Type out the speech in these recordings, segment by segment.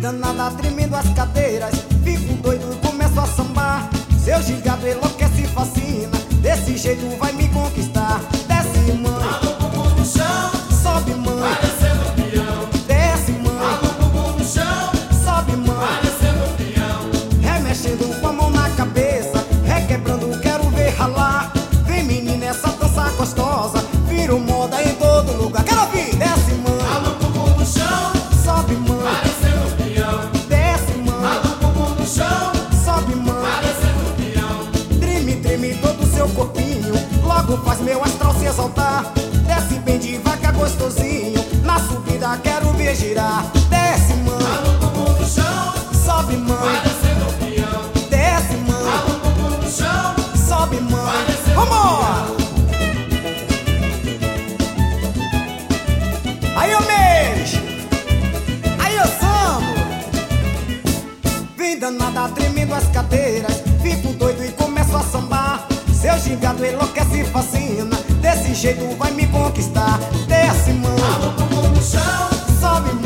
danada, tremendo as cadeiras. Fico doido e começo a sambar. Seu gigado enlouquece e fascina. Desse jeito vai me conquistar. Desce, mãe. Desce, mão. No chão. Sobe, mãe, Para. Desce, no chão. Sobe. Para Vamos! Aí eu mês. Aí eu sambo. Vem danada, tremendo as cadeiras. Fico doido e começo a sambar. Seu gigado enlouquece e fascina. Desse jeito vai me conquistar. Desce, mão. Alô, no chão. Sabit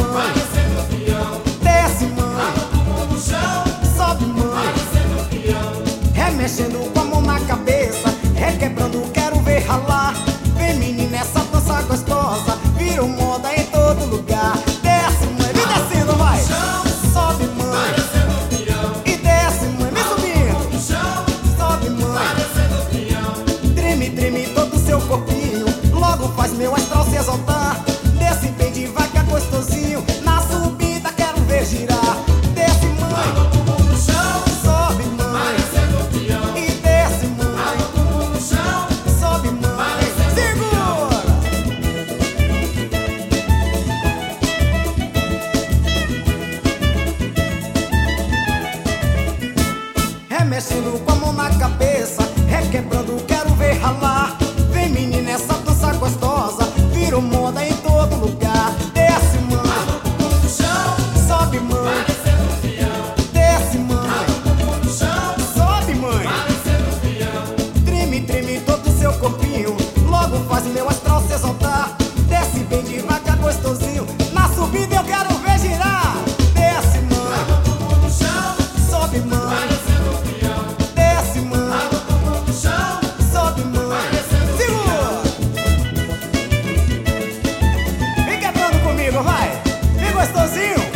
com a mão na cabeça, requebrando, quero ver ralar. Vem menina, essa dança gostosa, virou moda em todo lugar. Desce, mãe, no chão, sobe, mãe. Desce, mãe, no chão, sobe, mãe. Treme, treme todo o seu corpo. Brasil!